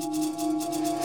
何?